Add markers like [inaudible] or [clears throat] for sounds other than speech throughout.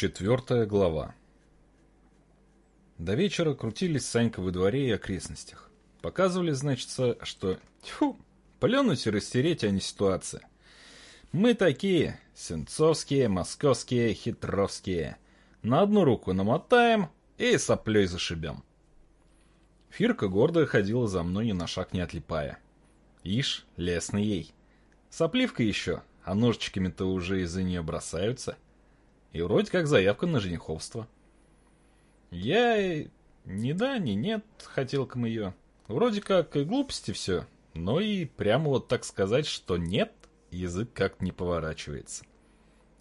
Четвертая глава. До вечера крутились Санька во дворе и окрестностях. Показывали, значится, что тьфу, плюнуть и растереть, а не ситуация. Мы такие, сенцовские, московские, хитровские. На одну руку намотаем и соплей зашибем. Фирка гордо ходила за мной ни на шаг не отлипая. Ишь, лестно ей. Сопливка еще, а ножичками-то уже из-за нее бросаются. И вроде как заявка на жениховство. Я ни да, ни нет, хотелкам ее. Вроде как и глупости все, но и прямо вот так сказать, что нет, язык как не поворачивается.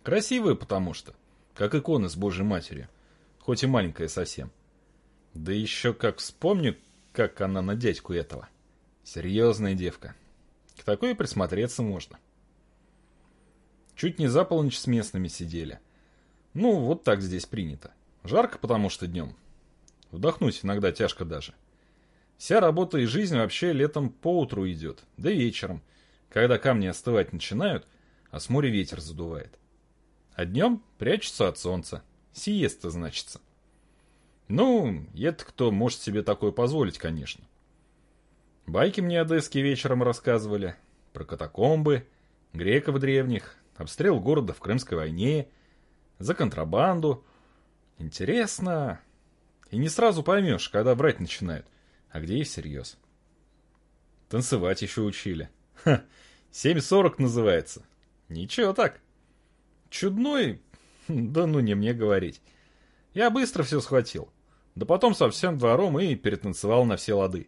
Красивая потому что, как икона с Божьей Матерью, хоть и маленькая совсем. Да еще как вспомню, как она на дядьку этого. Серьезная девка. К такой присмотреться можно. Чуть не за полночь с местными сидели. Ну, вот так здесь принято. Жарко, потому что днем. Вдохнуть иногда тяжко даже. Вся работа и жизнь вообще летом по утру идет, да вечером, когда камни остывать начинают, а с моря ветер задувает. А днем прячутся от солнца. Сиеста, значится. Ну, это кто может себе такое позволить, конечно. Байки мне одесские вечером рассказывали. Про катакомбы, греков древних, обстрел города в Крымской войне, за контрабанду. Интересно. И не сразу поймешь, когда брать начинают, а где и всерьез. Танцевать еще учили. Ха, 7.40 называется. Ничего так. Чудной? Да ну не мне говорить. Я быстро все схватил. Да потом со всем двором и перетанцевал на все лады.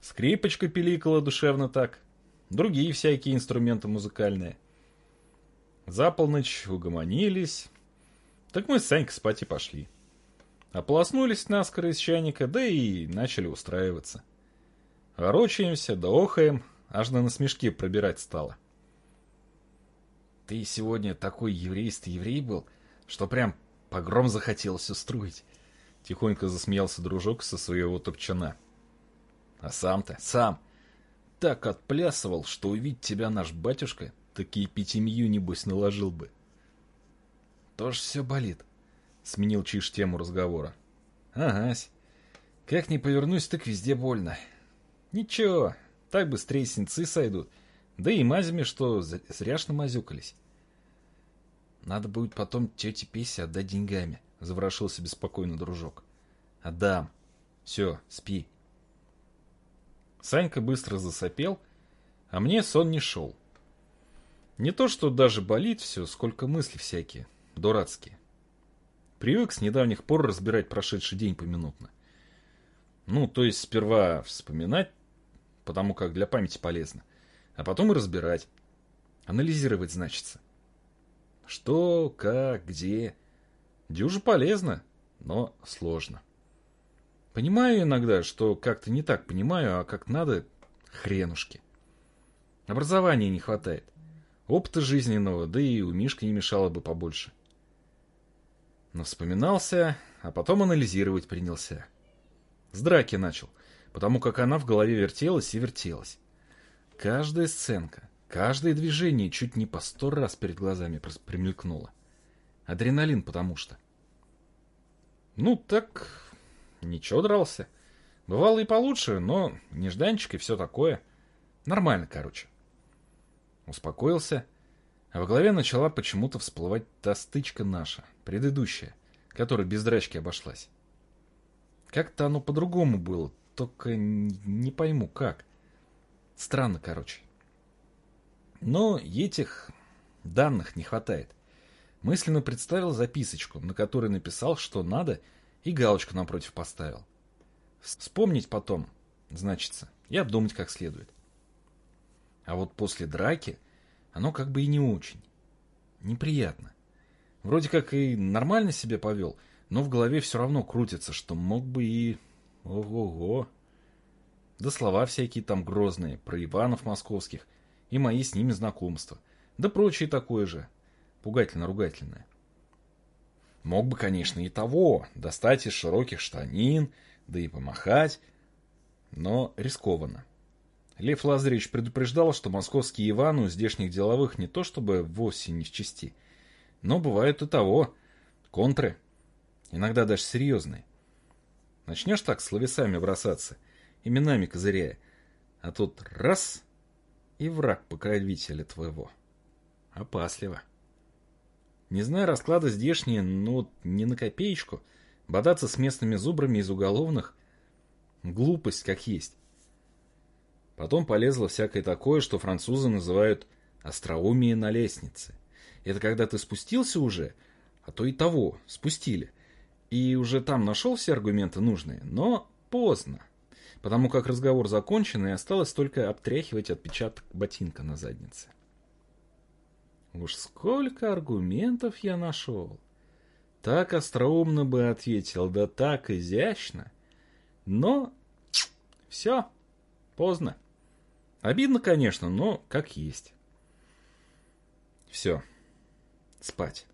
Скрипочка пиликала душевно так. Другие всякие инструменты музыкальные. За полночь угомонились. Так мы с Санькой спать и пошли. Ополоснулись наскоро из чайника, да и начали устраиваться. Ворочаемся, да охаем, аж на насмешки пробирать стало. Ты сегодня такой еврейский еврей был, что прям погром захотелось устроить. Тихонько засмеялся дружок со своего топчана. А сам-то, сам, так отплясывал, что увидеть тебя наш батюшка такие пятимью, небось, наложил бы. Тоже все болит, сменил Чиш тему разговора. Агась, как не повернусь, так везде больно. Ничего, так быстрее синцы сойдут. Да и мазями, что зря ж намазюкались. Надо будет потом тете Песе отдать деньгами, заворошился беспокойно дружок. Отдам. Все, спи. Санька быстро засопел, а мне сон не шел. Не то, что даже болит все, сколько мысли всякие, дурацкие. Привык с недавних пор разбирать прошедший день поминутно. Ну, то есть сперва вспоминать, потому как для памяти полезно, а потом и разбирать. Анализировать, значится. Что, как, где. Дюже полезно, но сложно. Понимаю иногда, что как-то не так понимаю, а как надо – хренушки. Образования не хватает. Опыта жизненного, да и у Мишки не мешало бы побольше. Вспоминался, а потом анализировать принялся. С драки начал, потому как она в голове вертелась и вертелась. Каждая сценка, каждое движение чуть не по сто раз перед глазами примелькнуло. Адреналин потому что. Ну, так ничего дрался. Бывало и получше, но нежданчик и все такое. Нормально, короче. Успокоился, а в голове начала почему-то всплывать та стычка наша, предыдущая, которая без драчки обошлась. Как-то оно по-другому было, только не пойму как. Странно, короче. Но этих данных не хватает. Мысленно представил записочку, на которой написал, что надо, и галочку напротив поставил. Вспомнить потом, значится, и обдумать как следует. А вот после драки оно как бы и не очень. Неприятно. Вроде как и нормально себя повел, но в голове все равно крутится, что мог бы и... Ого-го. Да слова всякие там грозные, про Иванов московских, и мои с ними знакомства. Да прочее такое же. Пугательно-ругательное. Мог бы, конечно, и того, достать из широких штанин, да и помахать, но рискованно. Лев Лазаревич предупреждал, что московские Иваны у здешних деловых не то чтобы вовсе не в чести, но бывает и того, контры, иногда даже серьезные. Начнешь так словесами бросаться, именами козыряя, а тут раз — и враг покровителя твоего. Опасливо. Не знаю расклада здешние, но не на копеечку. Бодаться с местными зубрами из уголовных — глупость как есть. Потом полезло всякое такое, что французы называют остроумие на лестнице. Это когда ты спустился уже, а то и того, спустили. И уже там нашел все аргументы нужные, но поздно. Потому как разговор закончен, и осталось только обтряхивать отпечаток ботинка на заднице. Уж сколько аргументов я нашел. Так остроумно бы ответил, да так изящно. Но все, поздно. Обидно, конечно, но как есть. Все. Спать.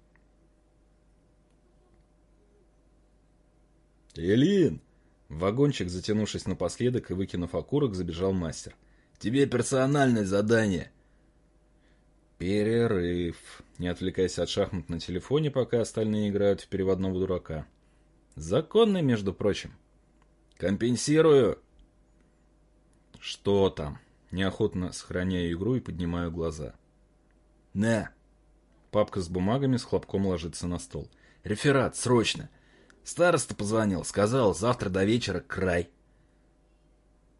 «Элин!» В вагончик, затянувшись напоследок и выкинув окурок, забежал мастер. «Тебе персональное задание!» Перерыв. Не отвлекайся от шахмат на телефоне, пока остальные играют в переводного дурака. Законный, между прочим. «Компенсирую!» «Что там?» Неохотно сохраняю игру и поднимаю глаза. «На!» Папка с бумагами с хлопком ложится на стол. «Реферат, срочно! Староста позвонил, сказал, завтра до вечера край.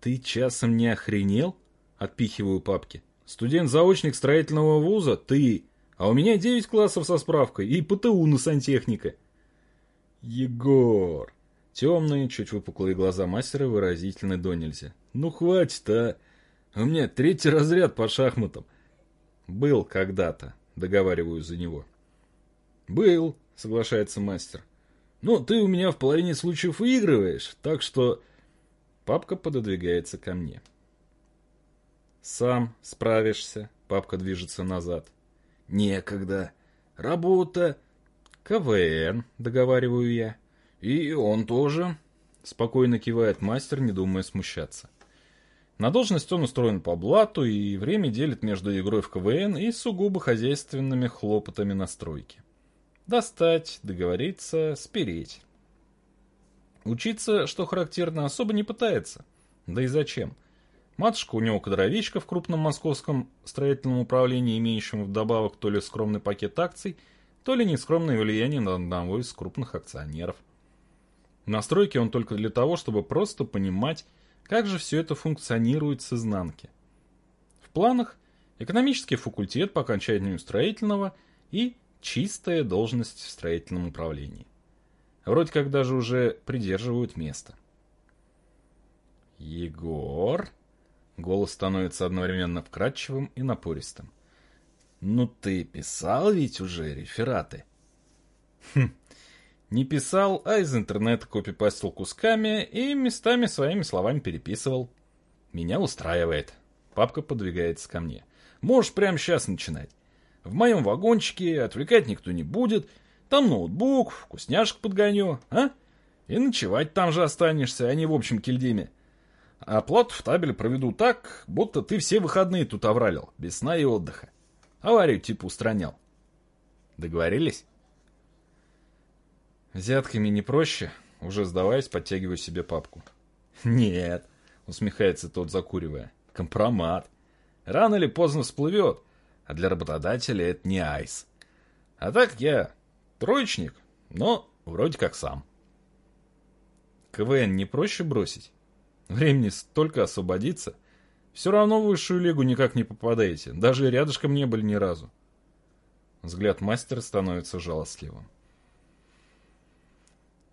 Ты часом не охренел? Отпихиваю папки. Студент-заочник строительного вуза? Ты. А у меня девять классов со справкой и ПТУ на сантехника. Егор. Темные, чуть выпуклые глаза мастера выразительны до нельзя. Ну хватит, а. У меня третий разряд по шахматам. Был когда-то, договариваю за него. Был, соглашается мастер. Ну, ты у меня в половине случаев выигрываешь, так что... Папка пододвигается ко мне. Сам справишься. Папка движется назад. Некогда. Работа. КВН, договариваю я. И он тоже. Спокойно кивает мастер, не думая смущаться. На должность он устроен по блату и время делит между игрой в КВН и сугубо хозяйственными хлопотами на стройке. Достать, договориться, спереть. Учиться, что характерно, особо не пытается. Да и зачем? Матушка у него кадровичка в крупном московском строительном управлении, имеющем вдобавок то ли скромный пакет акций, то ли нескромное влияние на одного из крупных акционеров. На стройке он только для того, чтобы просто понимать, как же все это функционирует с изнанки. В планах экономический факультет по окончанию строительного и чистая должность в строительном управлении. Вроде как даже уже придерживают место. «Егор?» Голос становится одновременно вкрадчивым и напористым. «Ну ты писал ведь уже рефераты?» «Хм, не писал, а из интернета копипастил кусками и местами своими словами переписывал. Меня устраивает». Папка подвигается ко мне. «Можешь прямо сейчас начинать. В моем вагончике отвлекать никто не будет. Там ноутбук, вкусняшек подгоню, а? И ночевать там же останешься, а не в общем кельдиме. Оплату в табеле проведу так, будто ты все выходные тут овралил, без сна и отдыха. Аварию типа устранял. Договорились? Взятками не проще, уже сдаваясь, подтягиваю себе папку. Нет, усмехается тот, закуривая. Компромат. Рано или поздно всплывет а для работодателя это не айс. А так я троечник, но вроде как сам. КВН не проще бросить? Времени столько освободиться. Все равно в высшую лигу никак не попадаете, даже рядышком не были ни разу. Взгляд мастера становится жалостливым.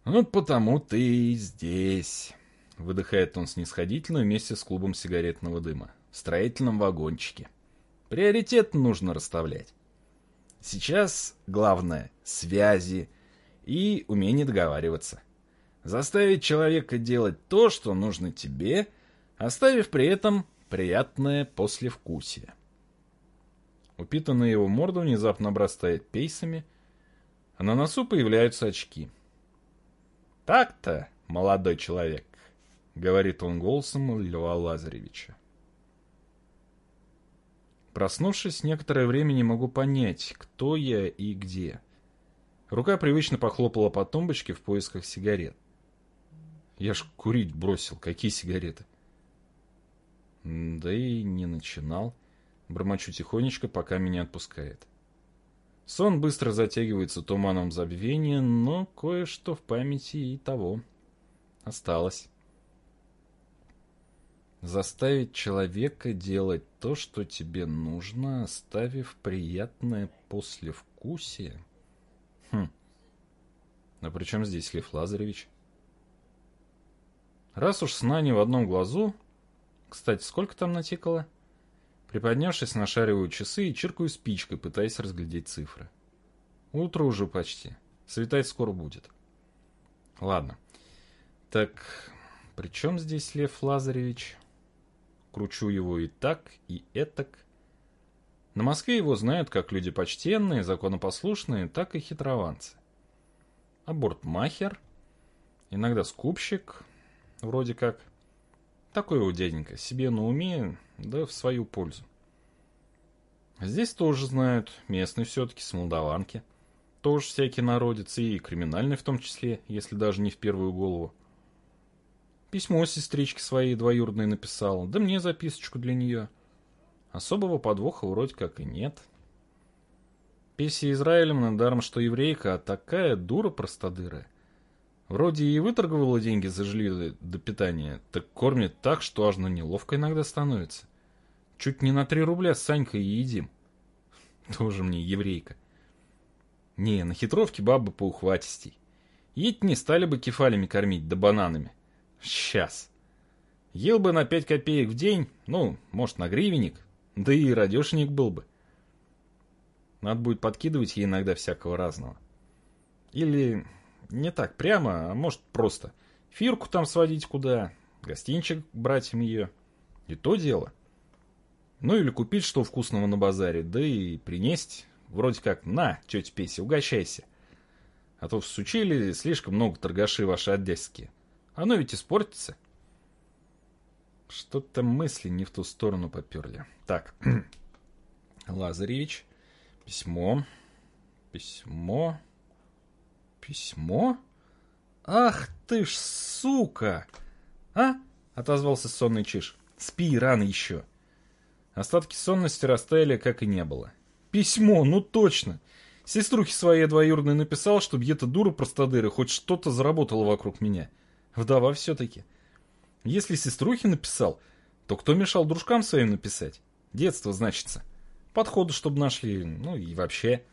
«Ну, потому ты здесь», — выдыхает он снисходительно вместе с клубом сигаретного дыма, в строительном вагончике. Приоритет нужно расставлять. Сейчас главное – связи и умение договариваться. Заставить человека делать то, что нужно тебе, оставив при этом приятное послевкусие. Упитанная его морда внезапно обрастает пейсами, а на носу появляются очки. «Так-то, молодой человек», — говорит он голосом Льва Лазаревича. Проснувшись, некоторое время не могу понять, кто я и где. Рука привычно похлопала по тумбочке в поисках сигарет. Я ж курить бросил. Какие сигареты? Да и не начинал. Бормочу тихонечко, пока меня отпускает. Сон быстро затягивается туманом забвения, но кое-что в памяти и того осталось. Заставить человека делать то, что тебе нужно, оставив приятное послевкусие? Хм. А при чем здесь Лев Лазаревич? Раз уж сна не в одном глазу... Кстати, сколько там натикало? Приподнявшись, нашариваю часы и чиркаю спичкой, пытаясь разглядеть цифры. Утро уже почти. Светать скоро будет. Ладно. Так, при чем здесь Лев Лазаревич? Кручу его и так, и этак. На Москве его знают как люди почтенные, законопослушные, так и хитрованцы. Абортмахер, иногда скупщик, вроде как. Такой вот дяденька, себе на уме, да в свою пользу. Здесь тоже знают, местный все-таки, с. Тоже всякий народец, и криминальный в том числе, если даже не в первую голову. Письмо сестричке своей двоюродной написал, да мне записочку для нее. Особого подвоха вроде как и нет. Песи Израилевна, даром что еврейка, а такая дура простодырая. Вроде и выторговала деньги за жилье до питания, так кормит так, что аж на неловко иногда становится. Чуть не на три рубля с Санькой и едим. [laughs] Тоже мне еврейка. Не, на хитровке бабы поухватистей. Едь не стали бы кефалями кормить, да бананами. Сейчас. Ел бы на пять копеек в день, ну, может, на гривенник, да и радешник был бы. Надо будет подкидывать ей иногда всякого разного. Или не так прямо, а может просто. Фирку там сводить куда, гостинчик братьям ее. И то дело. Ну или купить что вкусного на базаре, да и принести. Вроде как, на, тетя Песя, угощайся. А то всучили слишком много торгаши ваши одесские. Оно ведь испортится. Что-то мысли не в ту сторону поперли. Так, [clears throat] Лазаревич, письмо, письмо, Письмо? Ах ты ж сука! А? Отозвался сонный Чиж. Спи, рано еще. Остатки сонности растаяли, как и не было. Письмо, ну точно. Сеструхе своей двоюродной написал, чтобы эта дура простодыра хоть что-то заработала вокруг меня. Вдова все-таки. Если сеструхе написал, то кто мешал дружкам своим написать? Детство, значится. Подходы, чтобы нашли, ну и вообще.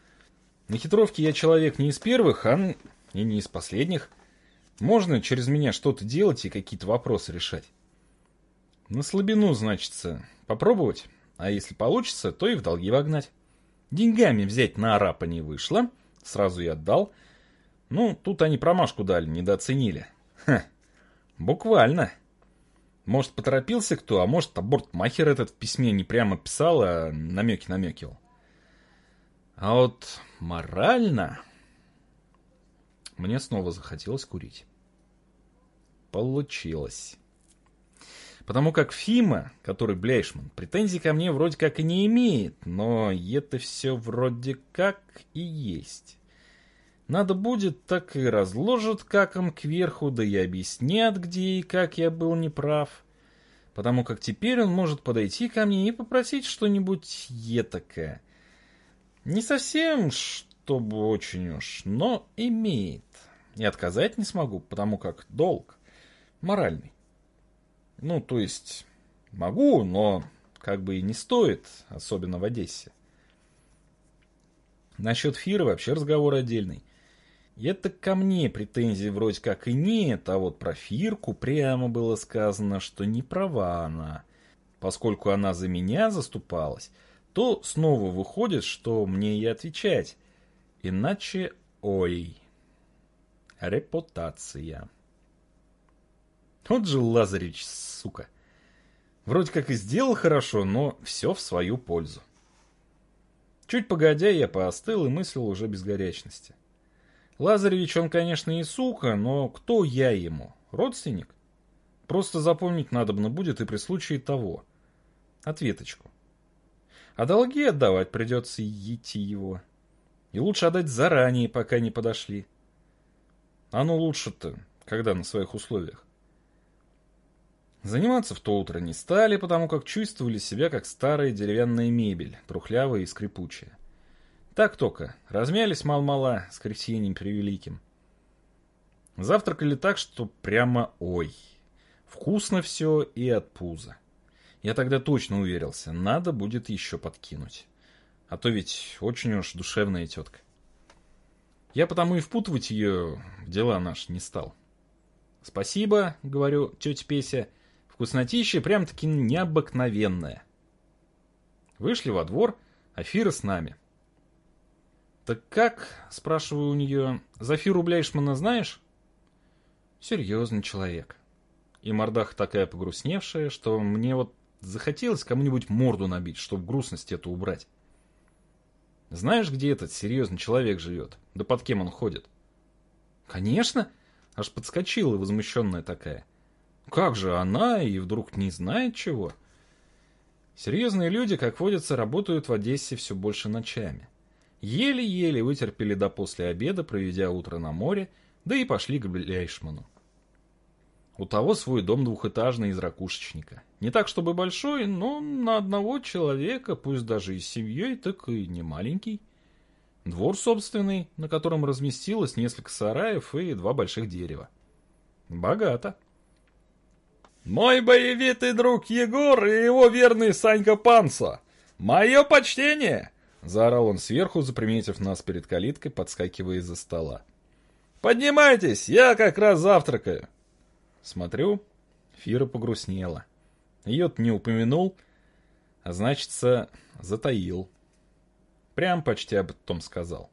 На хитровке я человек не из первых, а и не из последних. Можно через меня что-то делать и какие-то вопросы решать. На слабину, значится, попробовать, а если получится, то и в долги вогнать. Деньгами взять на арапа не вышло, сразу и отдал. Ну, тут они промашку дали, недооценили. Ха, буквально. Может, поторопился кто, а может, абортмахер этот в письме не прямо писал, а намеки намекивал. А вот морально... Мне снова захотелось курить. Получилось. Потому как Фима, который Бляйшман, претензий ко мне вроде как и не имеет, но это все вроде как и есть. Надо будет, так и разложат каком кверху, да и объяснят, где и как я был неправ. Потому как теперь он может подойти ко мне и попросить что-нибудь етакое. Не совсем, чтобы очень уж, но имеет. И отказать не смогу, потому как долг моральный. Ну, то есть, могу, но как бы и не стоит, особенно в Одессе. Насчет Фира вообще разговор отдельный. Это ко мне претензий вроде как и нет, а вот про Фирку прямо было сказано, что не права она. Поскольку она за меня заступалась, то снова выходит, что мне и отвечать. Иначе ой. Репутация. Вот же Лазаревич, сука. Вроде как и сделал хорошо, но все в свою пользу. Чуть погодя, я поостыл и мыслил уже без горячности. Лазаревич, он, конечно, и сука, но кто я ему? Родственник? Просто запомнить надобно будет и при случае того. Ответочку. А долги отдавать придется идти его. И лучше отдать заранее, пока не подошли. А ну лучше-то, когда на своих условиях. Заниматься в то утро не стали, потому как чувствовали себя как старая деревянная мебель, трухлявая и скрипучая. Так только, размялись мал-мала с крестьянем превеликим. Завтракали так, что прямо ой. Вкусно все и от пуза. Я тогда точно уверился, надо будет еще подкинуть. А то ведь очень уж душевная тетка. Я потому и впутывать ее в дела наши не стал. «Спасибо», — говорю тетя Песя, — «вкуснотища прям-таки необыкновенная». Вышли во двор, Афира с нами. «Так как?» — спрашиваю у нее. «Зафиру Бляйшмана знаешь?» «Серьезный человек». И мордах такая погрустневшая, что мне вот захотелось кому-нибудь морду набить, чтобы грустность эту убрать. Знаешь, где этот серьезный человек живет? Да под кем он ходит? Конечно. Аж подскочила возмущенная такая. Как же она и вдруг не знает чего? Серьезные люди, как водится, работают в Одессе все больше ночами. Еле-еле вытерпели до после обеда, проведя утро на море, да и пошли к Бляйшману. У того свой дом двухэтажный из ракушечника. Не так, чтобы большой, но на одного человека, пусть даже и с семьей, так и не маленький. Двор собственный, на котором разместилось несколько сараев и два больших дерева. Богато. «Мой боевитый друг Егор и его верный Санька Панса! Мое почтение!» Заорал он сверху, заприметив нас перед калиткой, подскакивая из-за стола. «Поднимайтесь, я как раз завтракаю!» Смотрю, Фира погрустнела. Ее-то не упомянул, а значится, затаил. Прям почти об этом сказал.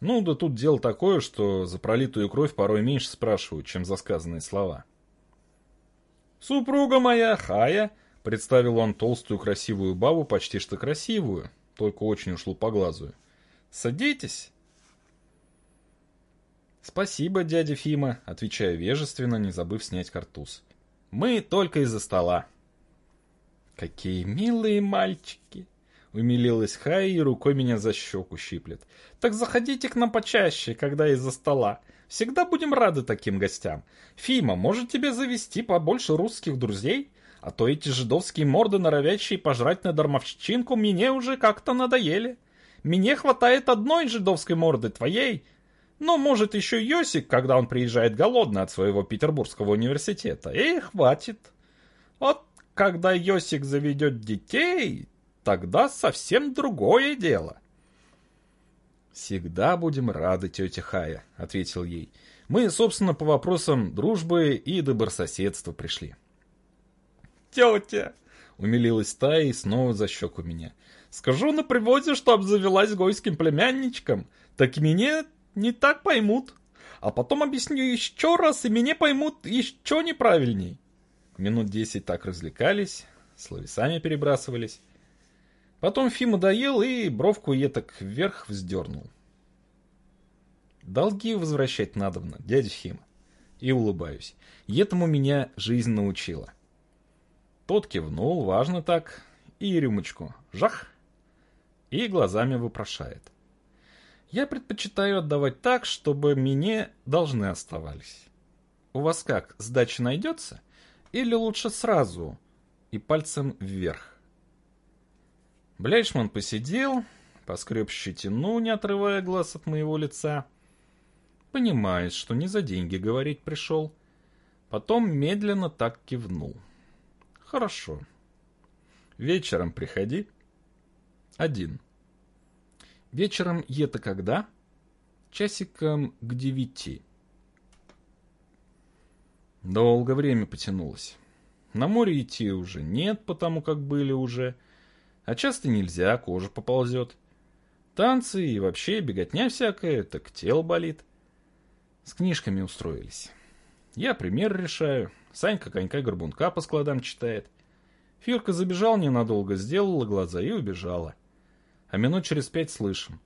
Ну, да тут дело такое, что за пролитую кровь порой меньше спрашивают, чем за сказанные слова. «Супруга моя, Хая», — представил он толстую красивую бабу, почти что красивую, только очень уж лупоглазую. «Садитесь». «Спасибо, дядя Фима», — отвечаю вежественно, не забыв снять картуз. «Мы только из-за стола». «Какие милые мальчики!» — умилилась Хай и рукой меня за щеку щиплет. «Так заходите к нам почаще, когда из-за стола. Всегда будем рады таким гостям. Фима, может тебе завести побольше русских друзей? А то эти жидовские морды, норовящие пожрать на дармовщинку, мне уже как-то надоели. Мне хватает одной жидовской морды, твоей, ну, может, еще Йосик, когда он приезжает голодный от своего Петербургского университета. И хватит. Вот когда Йосик заведет детей, тогда совсем другое дело. «Всегда будем рады, тетя Хая», — ответил ей. «Мы, собственно, по вопросам дружбы и добрососедства пришли». «Тетя!» — умилилась та и снова за щеку меня. «Скажу на приводе, что обзавелась гойским племянничком, так мне не так поймут. А потом объясню еще раз, и меня поймут еще неправильней. Минут десять так развлекались, словесами перебрасывались. Потом Фима доел и бровку еток вверх вздернул. Долги возвращать надобно, дядя Фима. И улыбаюсь. И этому меня жизнь научила. Тот кивнул, важно так, и рюмочку. Жах! И глазами вопрошает. Я предпочитаю отдавать так, чтобы мне должны оставались. У вас как, сдача найдется? Или лучше сразу и пальцем вверх? Бляйшман посидел, поскреб щетину, не отрывая глаз от моего лица. Понимает, что не за деньги говорить пришел. Потом медленно так кивнул. Хорошо. Вечером приходи. Один. Вечером это когда? Часиком к девяти. Долго время потянулось. На море идти уже нет, потому как были уже. А часто нельзя, кожа поползет. Танцы и вообще беготня всякая, так тело болит. С книжками устроились. Я пример решаю. Санька конька-горбунка по складам читает. Фирка забежал ненадолго, сделала глаза и убежала. — а минут через пять слышим.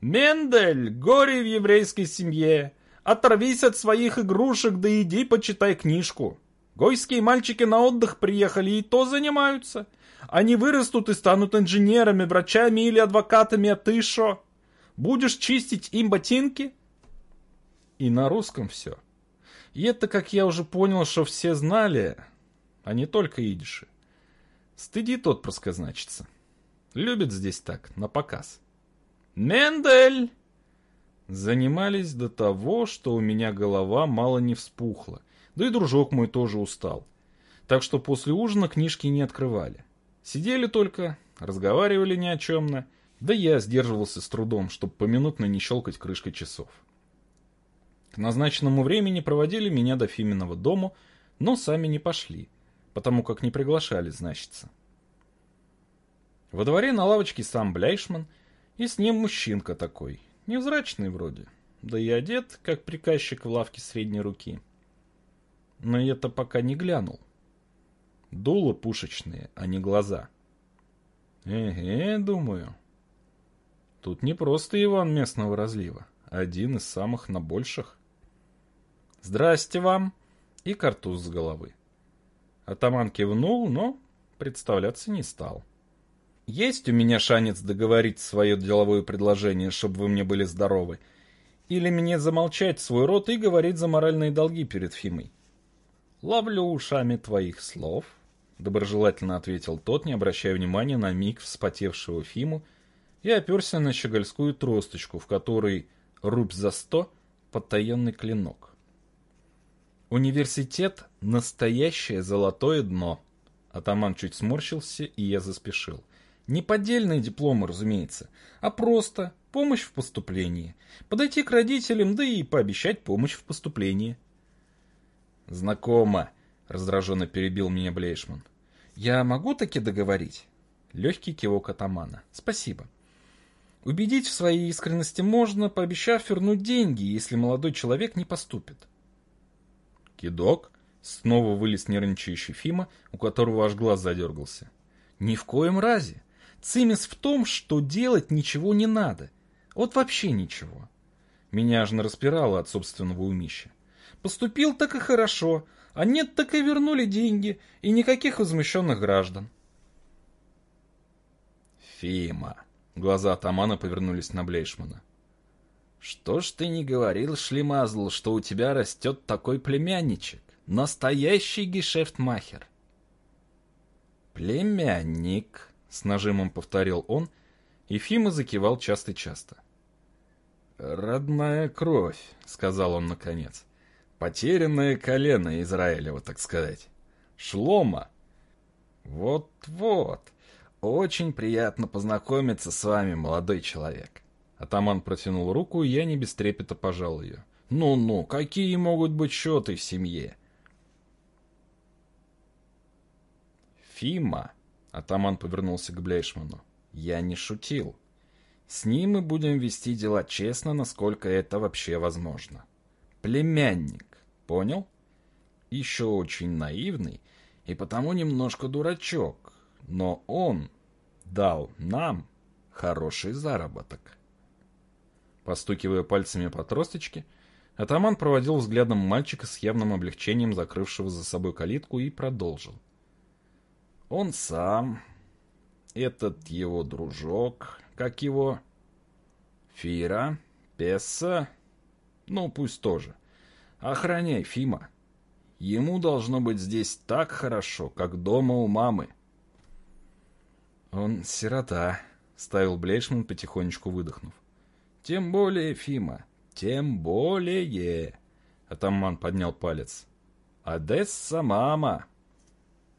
«Мендель, горе в еврейской семье! Оторвись от своих игрушек, да иди почитай книжку. Гойские мальчики на отдых приехали и то занимаются. Они вырастут и станут инженерами, врачами или адвокатами, а ты шо? Будешь чистить им ботинки? И на русском все. И это, как я уже понял, что все знали, а не только идиши. Стыдит отпрыска, значится. Любит здесь так, на показ. «Мендель!» Занимались до того, что у меня голова мало не вспухла, да и дружок мой тоже устал. Так что после ужина книжки не открывали. Сидели только, разговаривали ни о чем-то, да я сдерживался с трудом, чтобы поминутно не щелкать крышкой часов. К назначенному времени проводили меня до Фиминого дому, но сами не пошли, потому как не приглашали, значится. Во дворе на лавочке сам Бляйшман, и с ним мужчинка такой, невзрачный вроде, да и одет, как приказчик в лавке средней руки. Но это пока не глянул. Дуло пушечные, а не глаза. Эге, думаю. Тут не просто Иван местного разлива, один из самых набольших. «Здрасте вам!» и картуз с головы. Атаман кивнул, но представляться не стал. Есть у меня шанец договорить свое деловое предложение, чтобы вы мне были здоровы? Или мне замолчать свой рот и говорить за моральные долги перед Фимой? Ловлю ушами твоих слов, доброжелательно ответил тот, не обращая внимания на миг вспотевшего Фиму, и оперся на щегольскую тросточку, в которой рубь за сто потаенный клинок. Университет — настоящее золотое дно. Атаман чуть сморщился, и я заспешил. Не поддельные дипломы, разумеется, а просто помощь в поступлении. Подойти к родителям, да и пообещать помощь в поступлении. Знакомо, раздраженно перебил меня Блейшман. Я могу таки договорить? Легкий кивок атамана. Спасибо. Убедить в своей искренности можно, пообещав вернуть деньги, если молодой человек не поступит. Кидок? Снова вылез нервничающий Фима, у которого аж глаз задергался. Ни в коем разе. Цимис в том, что делать ничего не надо. Вот вообще ничего. Меня аж распирало от собственного умища. Поступил так и хорошо, а нет так и вернули деньги, и никаких возмущенных граждан. Фима. Глаза атамана повернулись на Блейшмана. Что ж ты не говорил, Шлемазл, что у тебя растет такой племянничек? Настоящий гешефтмахер. Племянник, с нажимом повторил он, и Фима закивал часто-часто. «Родная кровь», — сказал он наконец. «Потерянное колено Израилева, так сказать. Шлома». «Вот-вот. Очень приятно познакомиться с вами, молодой человек». Атаман протянул руку, и я не без трепета пожал ее. «Ну-ну, какие могут быть счеты в семье?» «Фима», Атаман повернулся к Блейшману. «Я не шутил. С ним мы будем вести дела честно, насколько это вообще возможно. Племянник, понял? Еще очень наивный и потому немножко дурачок, но он дал нам хороший заработок». Постукивая пальцами по тросточке, атаман проводил взглядом мальчика с явным облегчением, закрывшего за собой калитку, и продолжил. Он сам, этот его дружок, как его, Фира, Песса, ну пусть тоже. Охраняй, Фима. Ему должно быть здесь так хорошо, как дома у мамы. Он сирота, ставил Блейшман, потихонечку выдохнув. Тем более, Фима, тем более. Атаман поднял палец. Одесса, мама.